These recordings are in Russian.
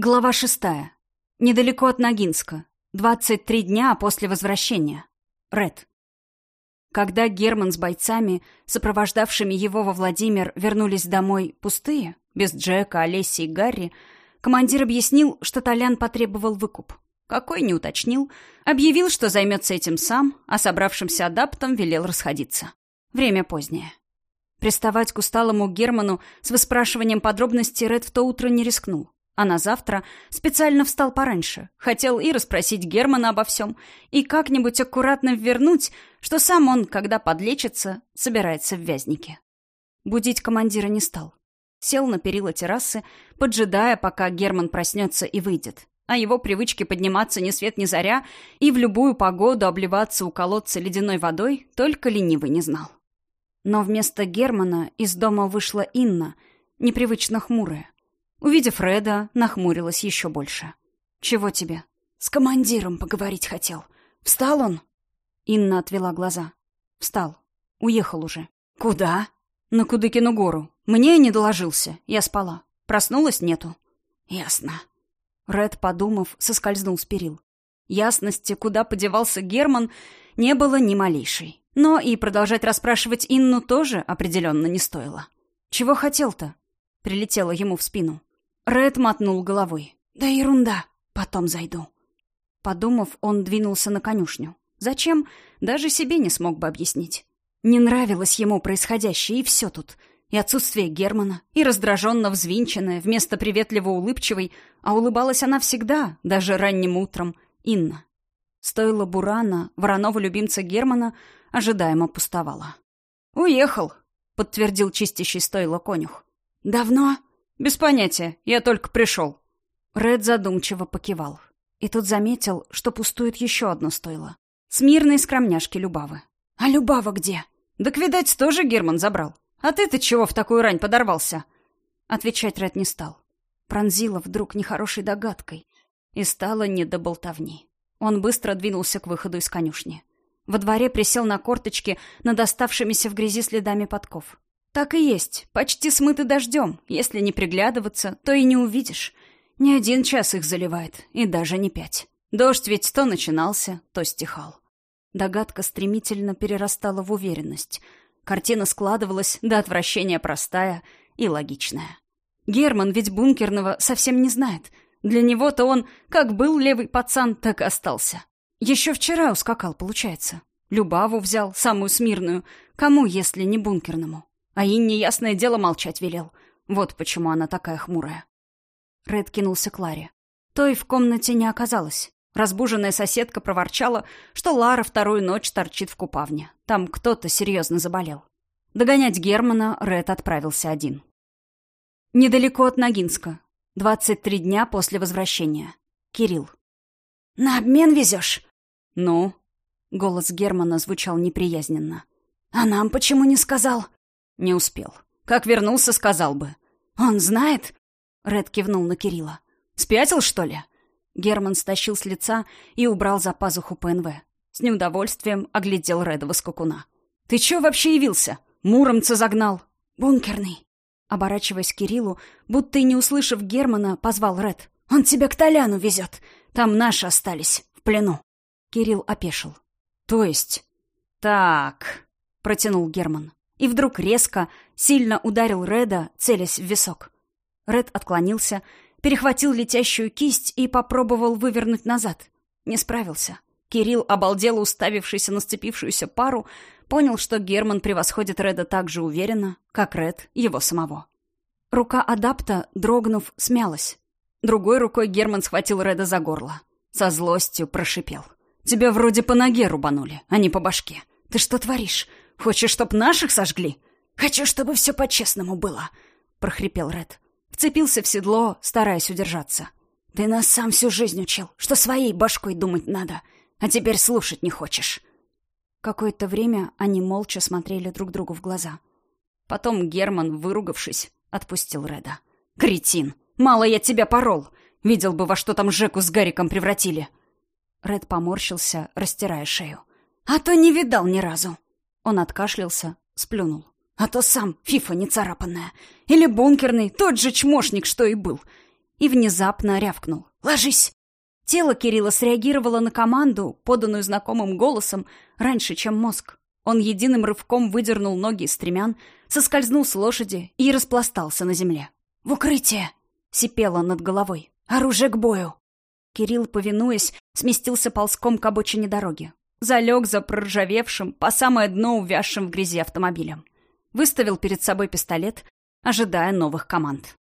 Глава шестая. Недалеко от Ногинска. 23 дня после возвращения. Ред. Когда Герман с бойцами, сопровождавшими его во Владимир, вернулись домой пустые, без Джека, Олеси и Гарри, командир объяснил, что Толян потребовал выкуп. Какой не уточнил, объявил, что займется этим сам, а собравшимся адаптом велел расходиться. Время позднее. Приставать к усталому Герману с выспрашиванием подробностей Ред в то утро не рискнул. А на завтра специально встал пораньше. Хотел и расспросить Германа обо всем, и как-нибудь аккуратно вернуть, что сам он, когда подлечится, собирается в вязнике. Будить командира не стал. Сел на перила террасы, поджидая, пока Герман проснется и выйдет. А его привычки подниматься ни свет ни заря и в любую погоду обливаться у колодца ледяной водой только ленивый не знал. Но вместо Германа из дома вышла Инна, непривычно хмурая. Увидев Фреда, нахмурилась еще больше. «Чего тебе?» «С командиром поговорить хотел. Встал он?» Инна отвела глаза. «Встал. Уехал уже». «Куда?» «На Кудыкину гору. Мне не доложился. Я спала. Проснулась нету». «Ясно». Ред, подумав, соскользнул с перил. Ясности, куда подевался Герман, не было ни малейшей. Но и продолжать расспрашивать Инну тоже определенно не стоило. «Чего хотел-то?» — прилетела ему в спину. Ред мотнул головой. «Да ерунда, потом зайду». Подумав, он двинулся на конюшню. Зачем? Даже себе не смог бы объяснить. Не нравилось ему происходящее, и все тут. И отсутствие Германа, и раздраженно взвинченная, вместо приветливо улыбчивой, а улыбалась она всегда, даже ранним утром, Инна. Стоило Бурана, вороного любимца Германа, ожидаемо пустовала. «Уехал», — подтвердил чистящий стойло конюх. «Давно?» «Без понятия. Я только пришел». Ред задумчиво покивал. И тут заметил, что пустует еще одно стойло. Смирные скромняшки Любавы. «А Любава где?» «Так, видать, тоже Герман забрал. А ты-то чего в такую рань подорвался?» Отвечать Ред не стал. Пронзила вдруг нехорошей догадкой. И стало не до болтовни. Он быстро двинулся к выходу из конюшни. Во дворе присел на корточки над оставшимися в грязи следами подков. Так и есть, почти смыты дождем. Если не приглядываться, то и не увидишь. Не один час их заливает, и даже не пять. Дождь ведь то начинался, то стихал. Догадка стремительно перерастала в уверенность. Картина складывалась до отвращения простая и логичная. Герман ведь бункерного совсем не знает. Для него-то он как был левый пацан, так и остался. Еще вчера ускакал, получается. Любаву взял, самую смирную. Кому, если не бункерному? А Инне, ясное дело, молчать велел. Вот почему она такая хмурая. Ред кинулся к Ларе. Той в комнате не оказалось. Разбуженная соседка проворчала, что Лара вторую ночь торчит в купавне. Там кто-то серьезно заболел. Догонять Германа Ред отправился один. Недалеко от Ногинска. 23 дня после возвращения. Кирилл. «На обмен везешь?» «Ну?» Голос Германа звучал неприязненно. «А нам почему не сказал?» Не успел. Как вернулся, сказал бы. «Он знает?» Ред кивнул на Кирилла. «Спятил, что ли?» Герман стащил с лица и убрал за пазуху ПНВ. С неудовольствием оглядел Редова скакуна. «Ты чё вообще явился? Муромца загнал?» «Бункерный». Оборачиваясь к Кириллу, будто и не услышав Германа, позвал Ред. «Он тебя к Толяну везет. Там наши остались, в плену». Кирилл опешил. «То есть?» «Так...» — протянул Герман и вдруг резко, сильно ударил Реда, целясь в висок. Ред отклонился, перехватил летящую кисть и попробовал вывернуть назад. Не справился. Кирилл, обалдело уставившийся на сцепившуюся пару, понял, что Герман превосходит Реда так же уверенно, как Ред его самого. Рука адапта, дрогнув, смялась. Другой рукой Герман схватил Реда за горло. Со злостью прошипел. «Тебя вроде по ноге рубанули, а не по башке. Ты что творишь? Хочешь, чтоб наших сожгли? Хочу, чтобы все по-честному было, прохрипел Ред. Вцепился в седло, стараясь удержаться. Ты нас сам всю жизнь учил, что своей башкой думать надо, а теперь слушать не хочешь. Какое-то время они молча смотрели друг другу в глаза. Потом Герман, выругавшись, отпустил Реда. «Кретин! Мало я тебя порол! Видел бы, во что там Жеку с Гариком превратили!» Ред поморщился, растирая шею. «А то не видал ни разу!» Он откашлялся, сплюнул. А то сам, фифа не царапанная. Или бункерный, тот же чмошник, что и был. и внезапно рявкнул. «Ложись!» Тело Кирилла среагировало на команду, поданную знакомым голосом, раньше, чем мозг. Он единым рывком выдернул ноги из стремян, соскользнул с лошади и распластался на земле. «В укрытие!» — сипело над головой. «Оружие к бою!» Кирилл, повинуясь, сместился ползком к обочине дороги. Залег за проржавевшим, по самое дно увязшим в грязи автомобилем. Выставил перед собой пистолет, ожидая новых команд.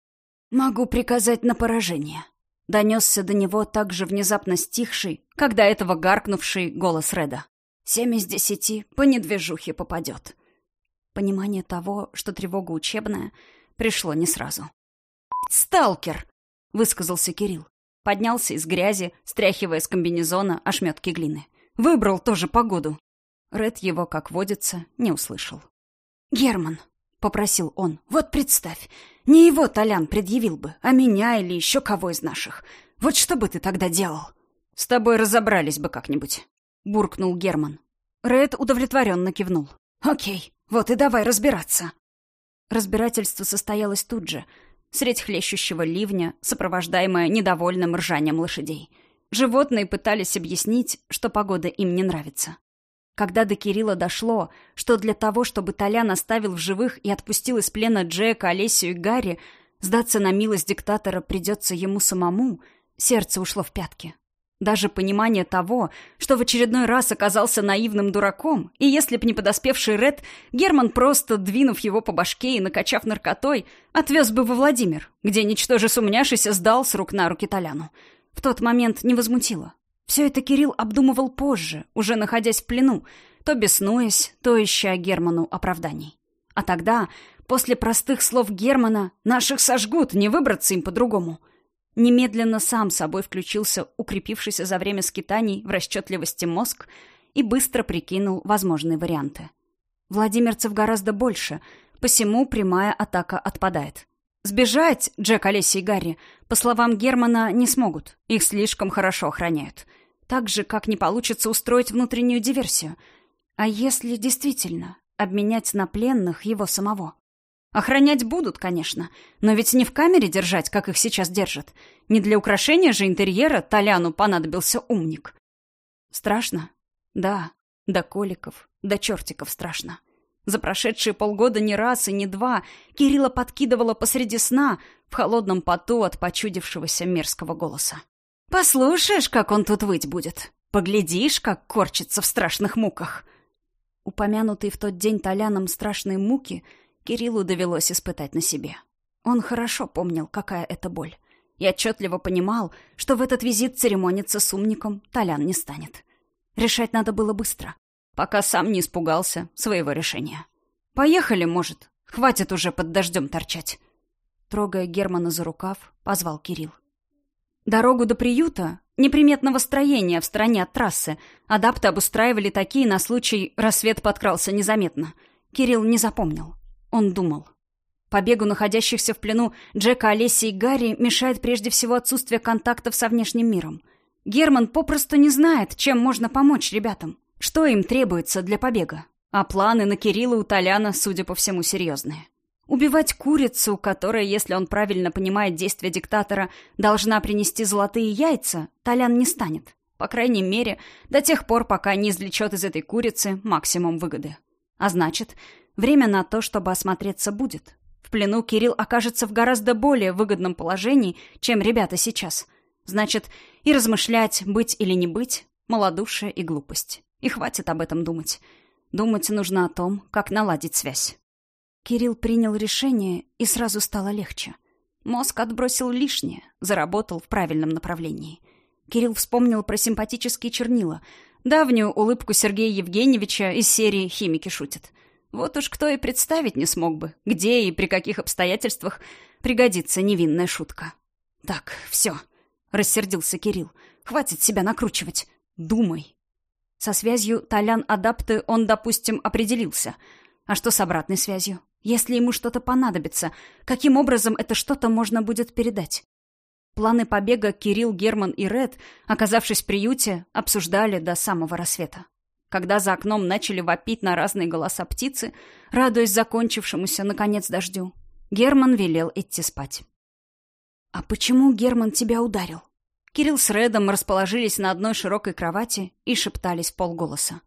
«Могу приказать на поражение», Донесся до него так же внезапно стихший, когда этого гаркнувший голос Реда. «Семь из десяти по недвижухе попадет». Понимание того, что тревога учебная, пришло не сразу. «Сталкер!» — высказался Кирилл. Поднялся из грязи, стряхивая с комбинезона ошметки глины. Выбрал тоже погоду. Ред его, как водится, не услышал. «Герман!» — попросил он. «Вот представь, не его Толян предъявил бы, а меня или еще кого из наших. Вот что бы ты тогда делал? С тобой разобрались бы как-нибудь, буркнул Герман. Ред удовлетворенно кивнул. Окей, вот и давай разбираться. Разбирательство состоялось тут же, средь хлещущего ливня, сопровождаемое недовольным ржанием лошадей. Животные пытались объяснить, что погода им не нравится. Когда до Кирилла дошло, что для того, чтобы Толян оставил в живых и отпустил из плена Джека, Олесю и Гарри, сдаться на милость диктатора придется ему самому, сердце ушло в пятки. Даже понимание того, что в очередной раз оказался наивным дураком, и если б не подоспевший Ред, Герман просто, двинув его по башке и накачав наркотой, отвез бы во Владимир, где, ничтоже сумняшися, сдал с рук на руки Толяну. В тот момент не возмутило. Все это Кирилл обдумывал позже, уже находясь в плену, то беснуясь, то ища Герману оправданий. А тогда, после простых слов Германа, наших сожгут, не выбраться им по-другому. Немедленно сам собой включился укрепившийся за время скитаний в расчетливости мозг и быстро прикинул возможные варианты. Владимирцев гораздо больше, посему прямая атака отпадает. Сбежать Джек, Олеся и Гарри, по словам Германа, не смогут. Их слишком хорошо охраняют. Так же, как не получится устроить внутреннюю диверсию. А если действительно обменять на пленных его самого? Охранять будут, конечно, но ведь не в камере держать, как их сейчас держат. Не для украшения же интерьера Толяну понадобился умник. Страшно? Да. До коликов, до чертиков страшно. За прошедшие полгода не раз и не два Кирилла подкидывала посреди сна в холодном поту от почудившегося мерзкого голоса. «Послушаешь, как он тут выть будет? Поглядишь, как корчится в страшных муках!» Упомянутые в тот день Толяном страшные муки Кириллу довелось испытать на себе. Он хорошо помнил, какая это боль. И отчетливо понимал, что в этот визит церемониться с умником Толян не станет. Решать надо было быстро пока сам не испугался своего решения. «Поехали, может. Хватит уже под дождем торчать». Трогая Германа за рукав, позвал Кирилл. Дорогу до приюта, неприметного строения в стороне от трассы, адапты обустраивали такие на случай рассвет подкрался незаметно. Кирилл не запомнил. Он думал. Побегу находящихся в плену Джека, Олеси и Гарри мешает прежде всего отсутствие контактов со внешним миром. Герман попросту не знает, чем можно помочь ребятам. Что им требуется для побега? А планы на Кирилла у Толяна, судя по всему, серьезные. Убивать курицу, которая, если он правильно понимает действия диктатора, должна принести золотые яйца, Толян не станет. По крайней мере, до тех пор, пока не извлечет из этой курицы максимум выгоды. А значит, время на то, чтобы осмотреться будет. В плену Кирилл окажется в гораздо более выгодном положении, чем ребята сейчас. Значит, и размышлять, быть или не быть, малодушие и глупость. И хватит об этом думать. Думать нужно о том, как наладить связь. Кирилл принял решение, и сразу стало легче. Мозг отбросил лишнее, заработал в правильном направлении. Кирилл вспомнил про симпатические чернила, давнюю улыбку Сергея Евгеньевича из серии «Химики шутят». Вот уж кто и представить не смог бы, где и при каких обстоятельствах пригодится невинная шутка. «Так, все», — рассердился Кирилл, — «хватит себя накручивать. Думай». Со связью Толян-адапты он, допустим, определился. А что с обратной связью? Если ему что-то понадобится, каким образом это что-то можно будет передать? Планы побега Кирилл, Герман и Ред, оказавшись в приюте, обсуждали до самого рассвета. Когда за окном начали вопить на разные голоса птицы, радуясь закончившемуся, наконец, дождю, Герман велел идти спать. «А почему Герман тебя ударил?» Кирилл с Редом расположились на одной широкой кровати и шептались полголоса.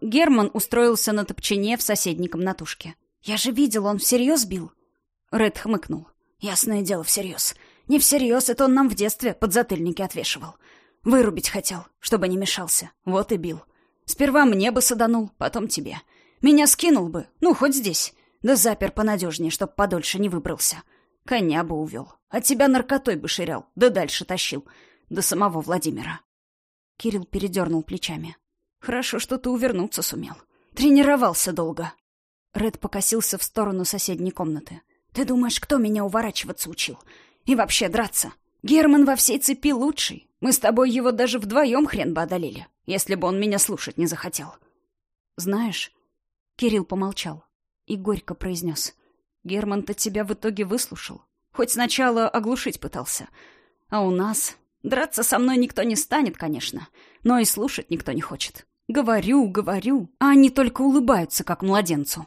Герман устроился на топчине в соседней комнатушке. «Я же видел, он всерьез бил?» Ред хмыкнул. «Ясное дело, всерьез. Не всерьез, это он нам в детстве подзатыльники отвешивал. Вырубить хотел, чтобы не мешался. Вот и бил. Сперва мне бы саданул, потом тебе. Меня скинул бы, ну, хоть здесь. Да запер понадежнее, чтоб подольше не выбрался. Коня бы увел. А тебя наркотой бы ширял, да дальше тащил. До самого Владимира». Кирилл передернул плечами. Хорошо, что ты увернуться сумел. Тренировался долго. Ред покосился в сторону соседней комнаты. Ты думаешь, кто меня уворачиваться учил? И вообще драться? Герман во всей цепи лучший. Мы с тобой его даже вдвоем хрен бы одолели, если бы он меня слушать не захотел. Знаешь, Кирилл помолчал и горько произнес. Герман-то тебя в итоге выслушал. Хоть сначала оглушить пытался. А у нас... Драться со мной никто не станет, конечно, но и слушать никто не хочет. Говорю, говорю, а они только улыбаются, как младенцу.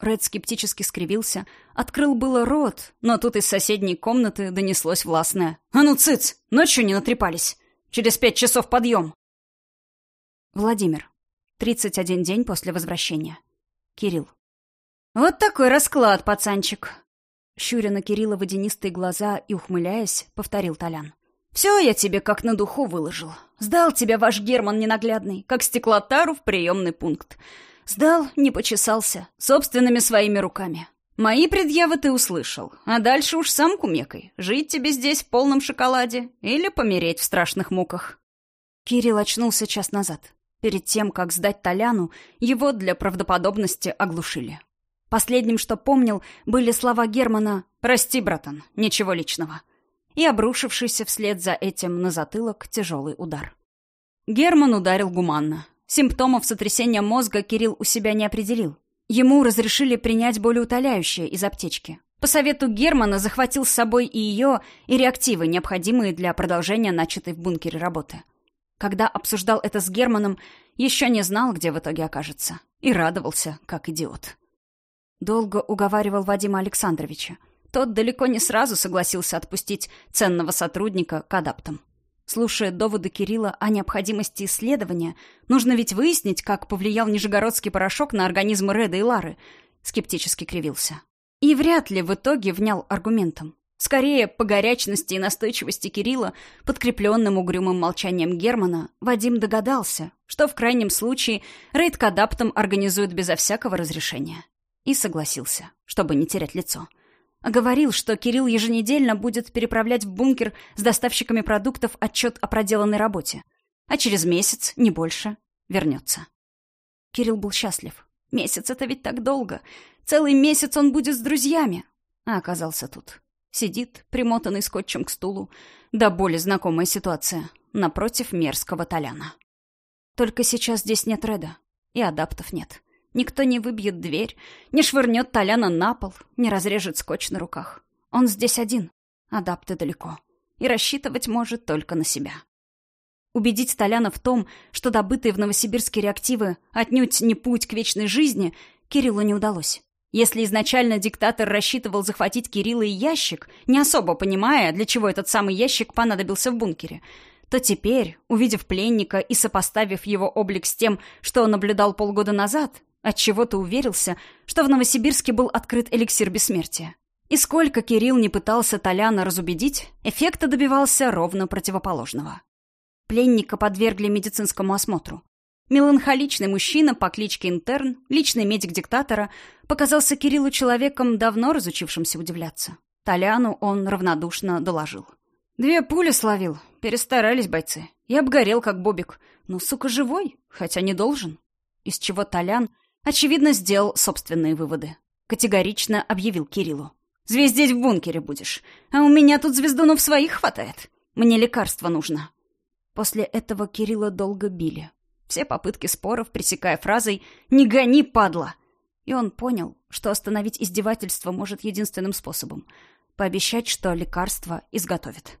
Ред скептически скривился, открыл было рот, но тут из соседней комнаты донеслось властное. «А ну, цыц! Ночью не натрепались! Через пять часов подъем!» Владимир. 31 день после возвращения. Кирилл. «Вот такой расклад, пацанчик!» Щуря на Кирилла водянистые глаза и ухмыляясь, повторил Толян. «Все я тебе как на духу выложил. Сдал тебя ваш Герман ненаглядный, как стеклотару в приемный пункт. Сдал, не почесался, собственными своими руками. Мои предъявы ты услышал, а дальше уж сам кумекай. Жить тебе здесь в полном шоколаде или помереть в страшных муках». Кирилл очнулся час назад. Перед тем, как сдать Толяну, его для правдоподобности оглушили. Последним, что помнил, были слова Германа «Прости, братан, ничего личного» и обрушившийся вслед за этим на затылок тяжелый удар. Герман ударил гуманно. Симптомов сотрясения мозга Кирилл у себя не определил. Ему разрешили принять болеутоляющее из аптечки. По совету Германа захватил с собой и ее, и реактивы, необходимые для продолжения начатой в бункере работы. Когда обсуждал это с Германом, еще не знал, где в итоге окажется. И радовался, как идиот. Долго уговаривал Вадима Александровича. Тот далеко не сразу согласился отпустить ценного сотрудника к адаптам. Слушая доводы Кирилла о необходимости исследования, нужно ведь выяснить, как повлиял нижегородский порошок на организмы Реда и Лары, скептически кривился. И вряд ли в итоге внял аргументом. Скорее, по горячности и настойчивости Кирилла, подкрепленным угрюмым молчанием Германа, Вадим догадался, что в крайнем случае рейд к адаптам организует безо всякого разрешения. И согласился, чтобы не терять лицо. — Говорил, что Кирилл еженедельно будет переправлять в бункер с доставщиками продуктов отчет о проделанной работе. А через месяц, не больше, вернется. Кирилл был счастлив. Месяц — это ведь так долго. Целый месяц он будет с друзьями. А оказался тут. Сидит, примотанный скотчем к стулу. Да более знакомая ситуация. Напротив мерзкого Толяна. Только сейчас здесь нет Реда. И адаптов нет. Никто не выбьет дверь, не швырнет Толяна на пол, не разрежет скотч на руках. Он здесь один, адапты далеко, и рассчитывать может только на себя. Убедить Толяна в том, что добытые в Новосибирске реактивы отнюдь не путь к вечной жизни, Кириллу не удалось. Если изначально диктатор рассчитывал захватить Кирилла и ящик, не особо понимая, для чего этот самый ящик понадобился в бункере, то теперь, увидев пленника и сопоставив его облик с тем, что он наблюдал полгода назад, Отчего-то уверился, что в Новосибирске был открыт эликсир бессмертия. И сколько Кирилл не пытался Толяна разубедить, эффекта добивался ровно противоположного. Пленника подвергли медицинскому осмотру. Меланхоличный мужчина по кличке Интерн, личный медик диктатора, показался Кириллу человеком, давно разучившимся удивляться. Толяну он равнодушно доложил. «Две пули словил. Перестарались бойцы. И обгорел, как бобик. Ну, сука, живой, хотя не должен». Из чего Толян Очевидно, сделал собственные выводы. Категорично объявил Кириллу. «Звездеть в бункере будешь. А у меня тут звездунов своих хватает. Мне лекарство нужно». После этого Кирилла долго били. Все попытки споров, пресекая фразой «Не гони, падла!» И он понял, что остановить издевательство может единственным способом — пообещать, что лекарство изготовит.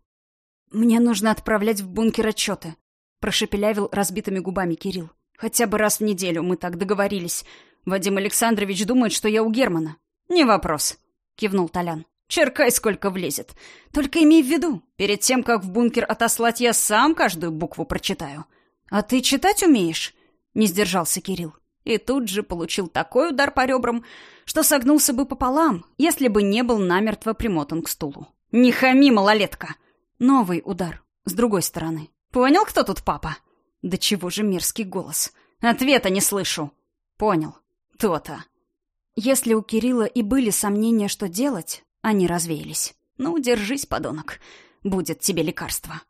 «Мне нужно отправлять в бункер отчеты», — прошепелявил разбитыми губами Кирилл. Хотя бы раз в неделю мы так договорились. Вадим Александрович думает, что я у Германа. Не вопрос, кивнул Толян. Черкай, сколько влезет. Только имей в виду, перед тем, как в бункер отослать, я сам каждую букву прочитаю. А ты читать умеешь? Не сдержался Кирилл. И тут же получил такой удар по ребрам, что согнулся бы пополам, если бы не был намертво примотан к стулу. «Не хами, малолетка!» Новый удар, с другой стороны. «Понял, кто тут папа?» «Да чего же мерзкий голос? Ответа не слышу!» «Понял. То-то». Если у Кирилла и были сомнения, что делать, они развеялись. «Ну, держись, подонок. Будет тебе лекарство».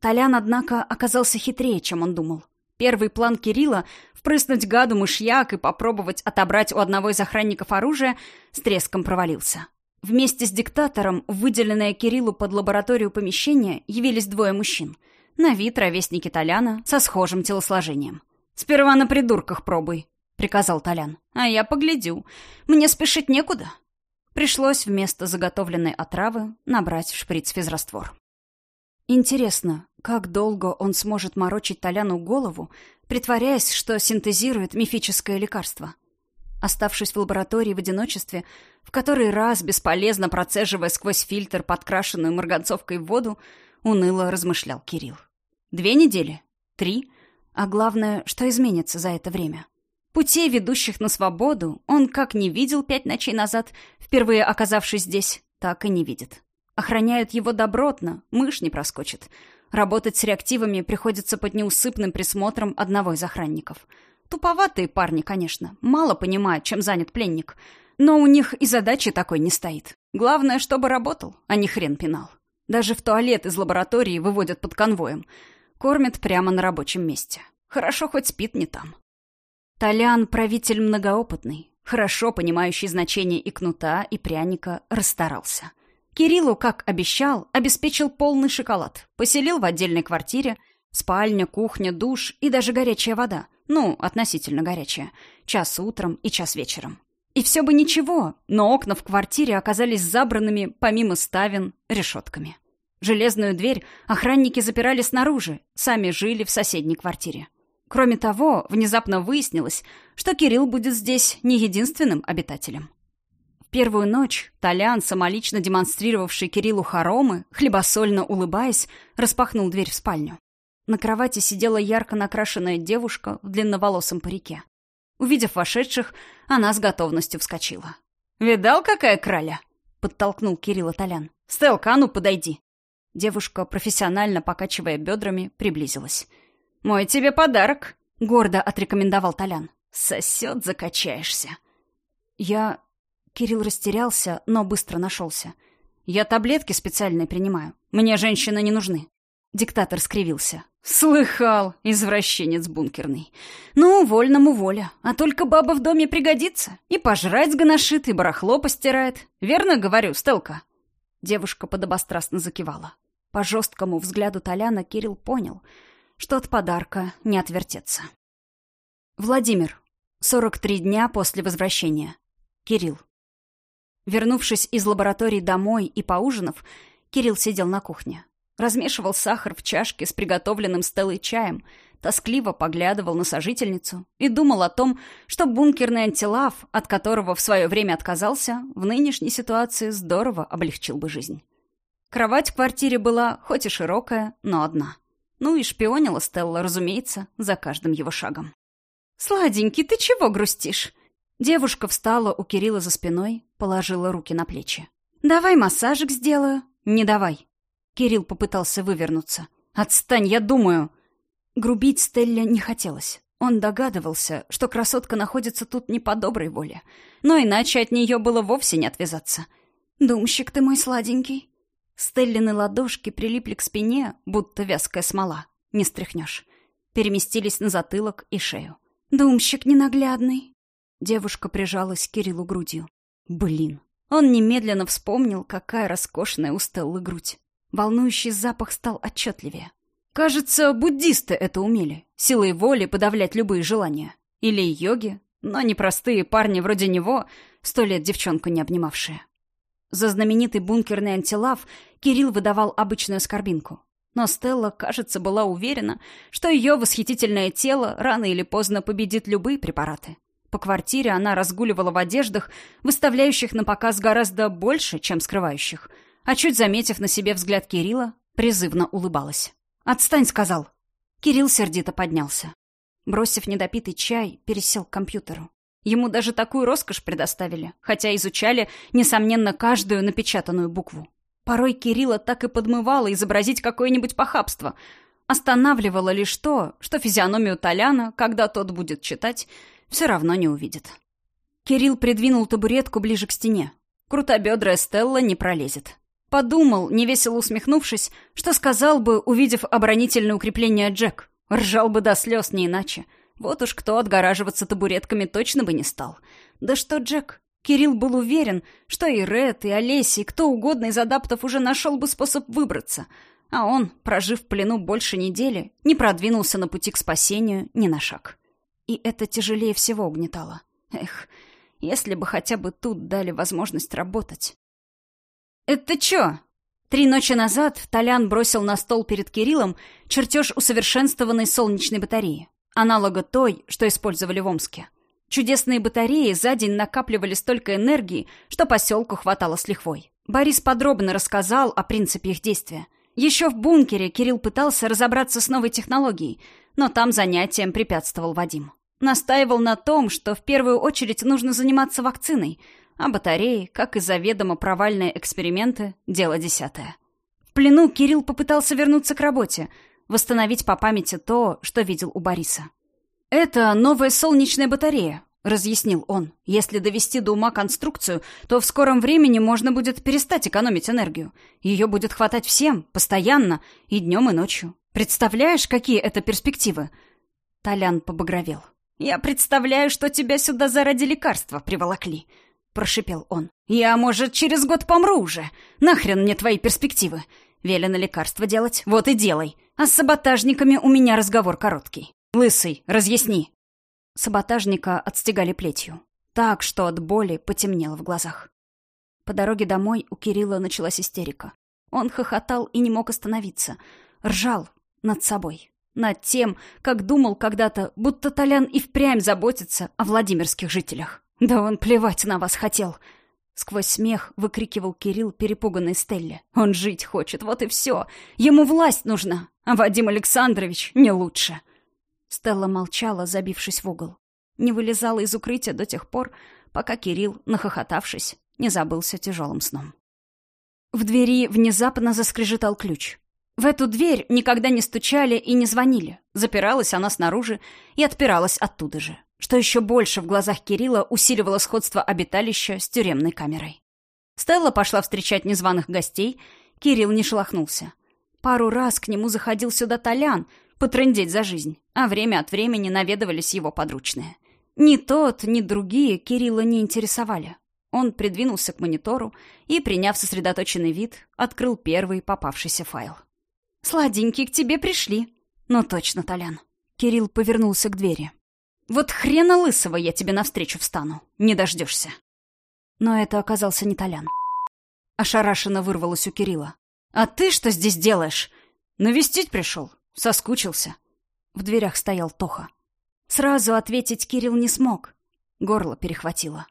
Толян, однако, оказался хитрее, чем он думал. Первый план Кирилла — впрыснуть гаду мышьяк и попробовать отобрать у одного из охранников оружие — с треском провалился. Вместе с диктатором в выделенное Кириллу под лабораторию помещение явились двое мужчин. На вид ровесники Толяна со схожим телосложением. «Сперва на придурках пробуй», — приказал Толян. «А я поглядю. Мне спешить некуда». Пришлось вместо заготовленной отравы набрать в шприц физраствор. Интересно, как долго он сможет морочить Толяну голову, притворяясь, что синтезирует мифическое лекарство? Оставшись в лаборатории в одиночестве, в который раз, бесполезно процеживая сквозь фильтр подкрашенную марганцовкой воду, уныло размышлял Кирилл. Две недели? Три? А главное, что изменится за это время? Путей, ведущих на свободу, он как не видел пять ночей назад, впервые оказавшись здесь, так и не видит. Охраняют его добротно, мышь не проскочит. Работать с реактивами приходится под неусыпным присмотром одного из охранников. Туповатые парни, конечно, мало понимают, чем занят пленник. Но у них и задачи такой не стоит. Главное, чтобы работал, а не хрен пинал. Даже в туалет из лаборатории выводят под конвоем. Кормят прямо на рабочем месте. Хорошо, хоть спит не там. Толян — правитель многоопытный, хорошо понимающий значение и кнута, и пряника, расстарался. Кириллу, как обещал, обеспечил полный шоколад, поселил в отдельной квартире, спальня, кухня, душ и даже горячая вода. Ну, относительно горячая. Час утром и час вечером. И все бы ничего, но окна в квартире оказались забранными, помимо ставен, решетками. Железную дверь охранники запирали снаружи, сами жили в соседней квартире. Кроме того, внезапно выяснилось, что Кирилл будет здесь не единственным обитателем. В первую ночь Толян, самолично демонстрировавший Кириллу хоромы, хлебосольно улыбаясь, распахнул дверь в спальню. На кровати сидела ярко накрашенная девушка в длинноволосом парике. Увидев вошедших, она с готовностью вскочила. «Видал, какая краля?» — подтолкнул Кирилла Толян. «Стелка, а ну подойди!» Девушка, профессионально покачивая бедрами, приблизилась. «Мой тебе подарок», — гордо отрекомендовал Толян. «Сосет, закачаешься». «Я...» Кирилл растерялся, но быстро нашелся. «Я таблетки специальные принимаю. Мне женщины не нужны». Диктатор скривился. «Слыхал, извращенец бункерный. Ну, вольному воля. А только баба в доме пригодится. И пожрать сгоношит, и барахло постирает. Верно говорю, Стелка?» Девушка подобострастно закивала. По жесткому взгляду Толяна Кирилл понял — что от подарка не отвертеться. Владимир. 43 дня после возвращения. Кирилл. Вернувшись из лаборатории домой и поужинав, Кирилл сидел на кухне. Размешивал сахар в чашке с приготовленным Стеллой чаем, тоскливо поглядывал на сожительницу и думал о том, что бункерный антилав, от которого в свое время отказался, в нынешней ситуации здорово облегчил бы жизнь. Кровать в квартире была хоть и широкая, но одна — ну и шпионила Стелла, разумеется, за каждым его шагом. «Сладенький, ты чего грустишь?» Девушка встала у Кирилла за спиной, положила руки на плечи. «Давай массажик сделаю». «Не давай». Кирилл попытался вывернуться. «Отстань, я думаю». Грубить Стелле не хотелось. Он догадывался, что красотка находится тут не по доброй воле. Но иначе от нее было вовсе не отвязаться. «Думщик ты мой сладенький». Стеллины ладошки прилипли к спине, будто вязкая смола. Не стряхнешь. Переместились на затылок и шею. «Думщик ненаглядный!» Девушка прижалась к Кириллу грудью. «Блин!» Он немедленно вспомнил, какая роскошная у Стеллы грудь. Волнующий запах стал отчетливее. Кажется, буддисты это умели. Силой воли подавлять любые желания. Или йоги, но непростые парни вроде него, сто лет девчонку не обнимавшие. За знаменитый бункерный антилав Кирилл выдавал обычную скорбинку. Но Стелла, кажется, была уверена, что ее восхитительное тело рано или поздно победит любые препараты. по квартире она разгуливала в одеждах, выставляющих на показ гораздо больше, чем скрывающих, а чуть заметив на себе взгляд Кирилла, призывно улыбалась. «Отстань», — сказал. Кирилл сердито поднялся. Бросив недопитый чай, пересел к компьютеру. Ему даже такую роскошь предоставили, хотя изучали, несомненно, каждую напечатанную букву. Порой Кирилла так и подмывало изобразить какое-нибудь похабство. Останавливало лишь то, что физиономию Толяна, когда тот будет читать, все равно не увидит. Кирилл придвинул табуретку ближе к стене. Крутобедрая Стелла не пролезет. Подумал, невесело усмехнувшись, что сказал бы, увидев оборонительное укрепление Джек. Ржал бы до слез, не иначе. Вот уж кто отгораживаться табуретками точно бы не стал. Да что Джек? Кирилл был уверен, что и Ред, и Олеся, и кто угодно из адаптов уже нашел бы способ выбраться. А он, прожив в плену больше недели, не продвинулся на пути к спасению ни на шаг. И это тяжелее всего угнетало. Эх, если бы хотя бы тут дали возможность работать. «Это чё?» Три ночи назад Толян бросил на стол перед Кириллом чертеж усовершенствованной солнечной батареи, аналога той, что использовали в Омске. Чудесные батареи за день накапливали столько энергии, что поселку хватало с лихвой. Борис подробно рассказал о принципе их действия. Еще в бункере Кирилл пытался разобраться с новой технологией, но там занятием препятствовал Вадим. Настаивал на том, что в первую очередь нужно заниматься вакциной, а батареи, как и заведомо провальные эксперименты, дело десятое. В плену Кирилл попытался вернуться к работе, восстановить по памяти то, что видел у Бориса. «Это новая солнечная батарея», — разъяснил он. «Если довести до ума конструкцию, то в скором времени можно будет перестать экономить энергию. Ее будет хватать всем, постоянно, и днем, и ночью. Представляешь, какие это перспективы?» Толян побагровел. «Я представляю, что тебя сюда заради лекарства приволокли», — прошипел он. «Я, может, через год помру уже. Нахрен мне твои перспективы? Велено лекарство делать? Вот и делай. А с саботажниками у меня разговор короткий. «Лысый, разъясни!» Саботажника отстегали плетью. Так, что от боли потемнело в глазах. По дороге домой у Кирилла началась истерика. Он хохотал и не мог остановиться. Ржал над собой. Над тем, как думал когда-то, будто Толян и впрямь заботится о владимирских жителях. «Да он плевать на вас хотел!» Сквозь смех выкрикивал Кирилл перепуганный Стелле. «Он жить хочет, вот и все. Ему власть нужна, а Вадим Александрович не лучше». Стелла молчала, забившись в угол. Не вылезала из укрытия до тех пор, пока Кирилл, нахохотавшись, не забылся тяжелым сном. В двери внезапно заскрежетал ключ. В эту дверь никогда не стучали и не звонили. Запиралась она снаружи и отпиралась оттуда же, что еще больше в глазах Кирилла усиливало сходство обиталища с тюремной камерой. Стелла пошла встречать незваных гостей, Кирилл не шелохнулся. Пару раз к нему заходил сюда Толян, потрындеть за жизнь, а время от времени наведывались его подручные. Ни тот, ни другие Кирилла не интересовали. Он придвинулся к монитору и, приняв сосредоточенный вид, открыл первый попавшийся файл. «Сладенький, к тебе пришли». «Ну точно, Толян». Кирилл повернулся к двери. «Вот хрена лысого я тебе навстречу встану. Не дождешься». Но это оказался не Толян. Ошарашенно вырвалось у Кирилла. «А ты что здесь делаешь?» «Навестить пришел. Соскучился. В дверях стоял Тоха. Сразу ответить Кирилл не смог. Горло перехватило.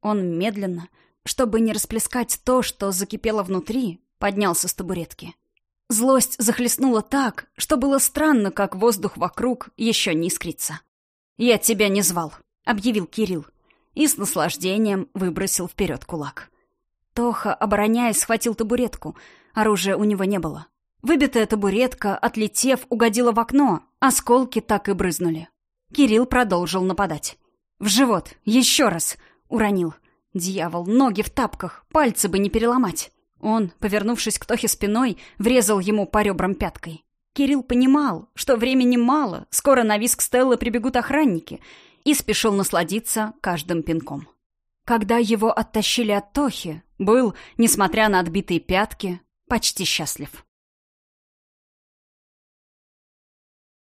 Он медленно, чтобы не расплескать то, что закипело внутри, поднялся с табуретки. Злость захлестнула так, что было странно, как воздух вокруг еще не искрится. «Я тебя не звал», — объявил Кирилл. И с наслаждением выбросил вперед кулак. Тоха, обороняясь, схватил табуретку. Оружия у него не было. Выбитая табуретка, отлетев, угодила в окно. Осколки так и брызнули. Кирилл продолжил нападать. «В живот! Еще раз!» — уронил. Дьявол, ноги в тапках, пальцы бы не переломать. Он, повернувшись к Тохе спиной, врезал ему по ребрам пяткой. Кирилл понимал, что времени мало, скоро на виск Стеллы прибегут охранники, и спешил насладиться каждым пинком. Когда его оттащили от Тохи, был, несмотря на отбитые пятки, почти счастлив.